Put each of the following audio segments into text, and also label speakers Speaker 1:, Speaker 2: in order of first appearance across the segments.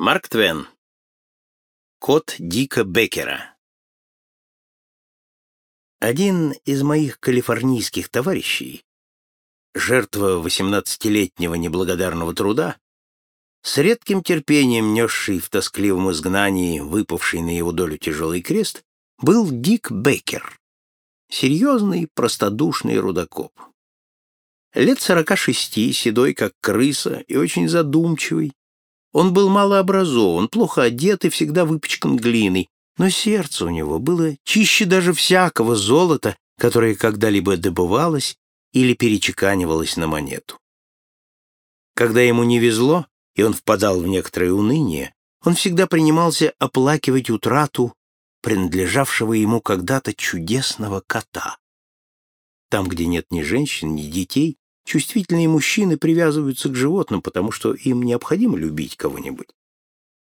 Speaker 1: Марк Твен. Кот Дика Беккера. Один из моих калифорнийских товарищей, жертва 18-летнего неблагодарного труда, с редким терпением несший в тоскливом изгнании выпавший на его долю тяжелый крест, был Дик Беккер, серьезный, простодушный рудокоп. Лет сорока шести, седой, как крыса, и очень задумчивый, он был малообразован, плохо одет и всегда выпачкан глиной, но сердце у него было чище даже всякого золота, которое когда-либо добывалось или перечеканивалось на монету. Когда ему не везло, и он впадал в некоторое уныние, он всегда принимался оплакивать утрату принадлежавшего ему когда-то чудесного кота. Там, где нет ни женщин, ни детей, Чувствительные мужчины привязываются к животным, потому что им необходимо любить кого-нибудь.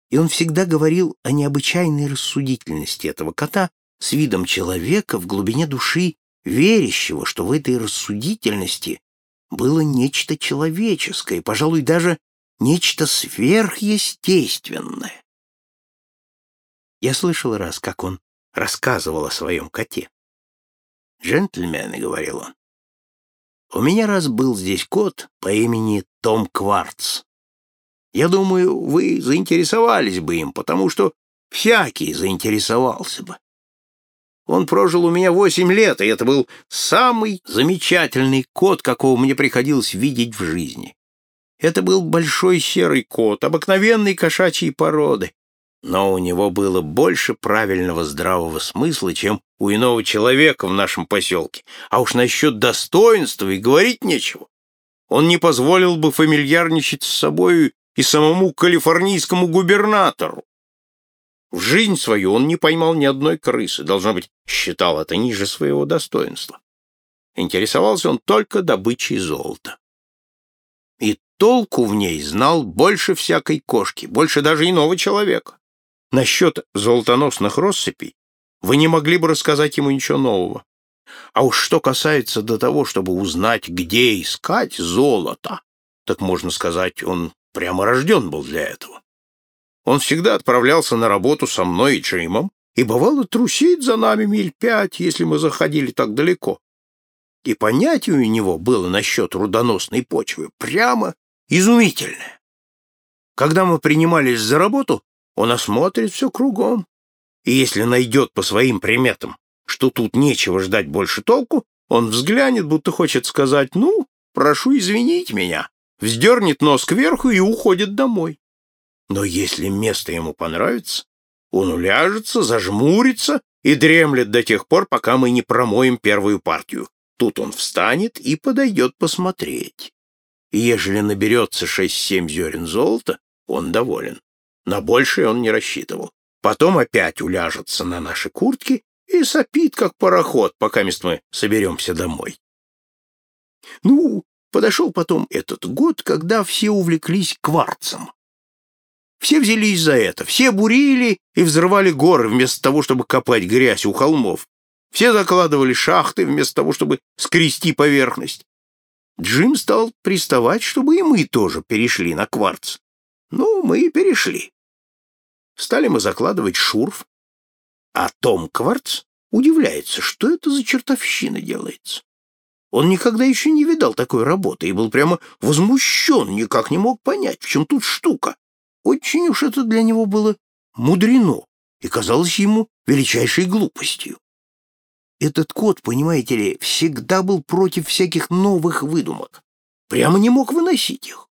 Speaker 1: И он всегда говорил о необычайной рассудительности этого кота с видом человека в глубине души, верящего, что в этой рассудительности было нечто человеческое, пожалуй, даже нечто сверхъестественное. Я слышал раз, как он рассказывал о своем коте. «Джентльмены», — говорил он, у меня раз был здесь кот по имени Том Кварц. Я думаю, вы заинтересовались бы им, потому что всякий заинтересовался бы. Он прожил у меня восемь лет, и это был самый замечательный кот, какого мне приходилось видеть в жизни. Это был большой серый кот, обыкновенной кошачьей породы, но у него было больше правильного здравого смысла, чем у иного человека в нашем поселке. А уж насчет достоинства и говорить нечего. Он не позволил бы фамильярничать с собой и самому калифорнийскому губернатору. В жизнь свою он не поймал ни одной крысы, должно быть, считал это ниже своего достоинства. Интересовался он только добычей золота. И толку в ней знал больше всякой кошки, больше даже иного человека. Насчет золотоносных россыпей вы не могли бы рассказать ему ничего нового. А уж что касается до того, чтобы узнать, где искать золото, так можно сказать, он прямо рожден был для этого. Он всегда отправлялся на работу со мной и Джимом, и бывало трусить за нами миль пять, если мы заходили так далеко. И понятие у него было насчет рудоносной почвы прямо изумительное. Когда мы принимались за работу, он осмотрит все кругом. И если найдет по своим приметам, что тут нечего ждать больше толку, он взглянет, будто хочет сказать «ну, прошу извинить меня», вздернет нос кверху и уходит домой. Но если место ему понравится, он уляжется, зажмурится и дремлет до тех пор, пока мы не промоем первую партию. Тут он встанет и подойдет посмотреть. И ежели наберется шесть-семь зерен золота, он доволен. На большее он не рассчитывал. Потом опять уляжется на наши куртки и сопит, как пароход, пока мы соберемся домой. Ну, подошел потом этот год, когда все увлеклись кварцем. Все взялись за это, все бурили и взрывали горы вместо того, чтобы копать грязь у холмов. Все закладывали шахты вместо того, чтобы скрести поверхность. Джим стал приставать, чтобы и мы тоже перешли на кварц. Ну, мы и перешли. Стали мы закладывать шурф, а Том Кварц удивляется, что это за чертовщина делается. Он никогда еще не видал такой работы и был прямо возмущен, никак не мог понять, в чем тут штука. Очень уж это для него было мудрено и казалось ему величайшей глупостью. Этот кот, понимаете ли, всегда был против всяких новых выдумок. Прямо не мог выносить их.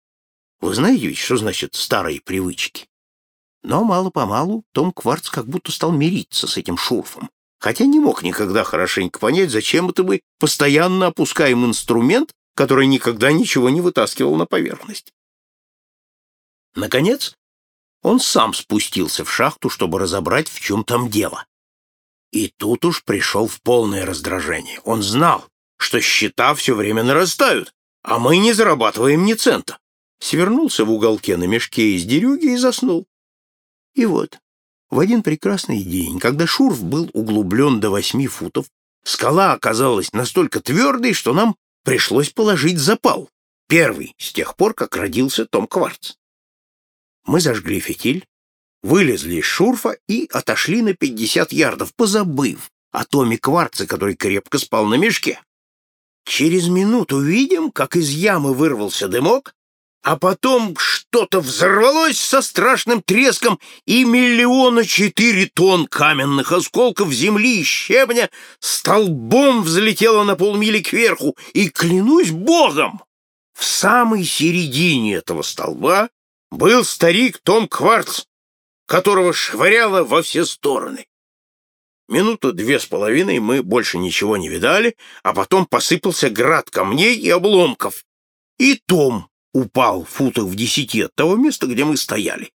Speaker 1: Вы знаете ведь, что значит старые привычки? Но мало-помалу Том Кварц как будто стал мириться с этим шурфом, хотя не мог никогда хорошенько понять, зачем это мы постоянно опускаем инструмент, который никогда ничего не вытаскивал на поверхность. Наконец, он сам спустился в шахту, чтобы разобрать, в чем там дело. И тут уж пришел в полное раздражение. Он знал, что счета все время нарастают, а мы не зарабатываем ни цента. Свернулся в уголке на мешке из дерюги и заснул. И вот, в один прекрасный день, когда шурф был углублен до восьми футов, скала оказалась настолько твердой, что нам пришлось положить запал. Первый с тех пор, как родился Том Кварц. Мы зажгли фитиль, вылезли из шурфа и отошли на 50 ярдов, позабыв о Томе Кварце, который крепко спал на мешке. Через минуту видим, как из ямы вырвался дымок, а потом что-то взорвалось со страшным треском, и миллиона четыре тонн каменных осколков земли и щебня столбом взлетело на полмили кверху, и, клянусь богом, в самой середине этого столба был старик Том Кварц, которого швыряло во все стороны. Минуту две с половиной мы больше ничего не видали, а потом посыпался град камней и обломков. И Том упал футов в десяти от того места, где мы стояли.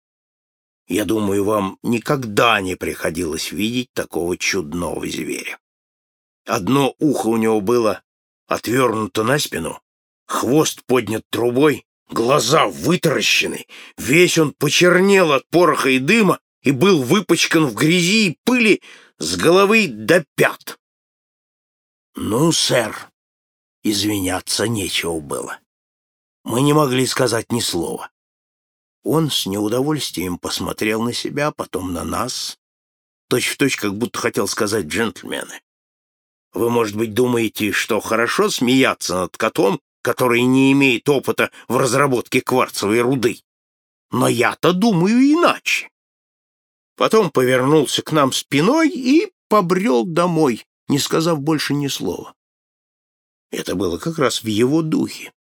Speaker 1: Я думаю, вам никогда не приходилось видеть такого чудного зверя. Одно ухо у него было отвернуто на спину, хвост поднят трубой, глаза вытаращены, весь он почернел от пороха и дыма и был выпачкан в грязи и пыли с головы до пят. Ну, сэр, извиняться нечего было. Мы не могли сказать ни слова. Он с неудовольствием посмотрел на себя, потом на нас, точь-в-точь, точь, как будто хотел сказать джентльмены. Вы, может быть, думаете, что хорошо смеяться над котом, который не имеет опыта в разработке кварцевой руды. Но я-то думаю иначе. Потом повернулся к нам спиной и побрел домой, не сказав больше ни слова. Это было как раз в его духе.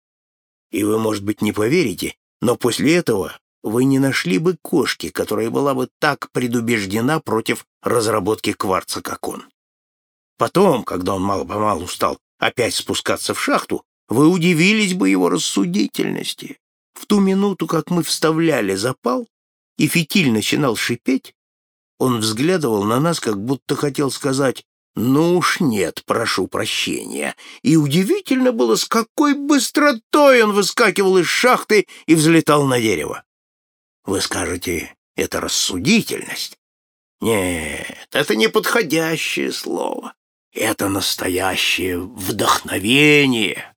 Speaker 1: И вы, может быть, не поверите, но после этого вы не нашли бы кошки, которая была бы так предубеждена против разработки кварца, как он. Потом, когда он мало-помалу стал опять спускаться в шахту, вы удивились бы его рассудительности. В ту минуту, как мы вставляли запал, и фитиль начинал шипеть, он взглядывал на нас, как будто хотел сказать «Ну уж нет, прошу прощения». И удивительно было, с какой быстротой он выскакивал из шахты и взлетал на дерево. Вы скажете, это рассудительность? Нет, это неподходящее слово. Это настоящее вдохновение.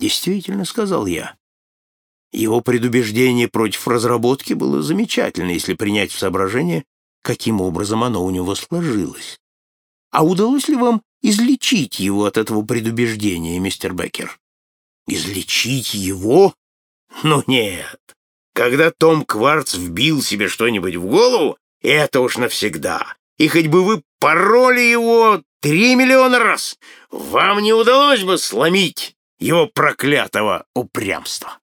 Speaker 1: Действительно, сказал я. Его предубеждение против разработки было замечательно, если принять в соображение, каким образом оно у него сложилось. А удалось ли вам излечить его от этого предубеждения, мистер Беккер? Излечить его? Ну нет. Когда Том Кварц вбил себе что-нибудь в голову, это уж навсегда. И хоть бы вы пороли его три миллиона раз, вам не удалось бы сломить его проклятого упрямства.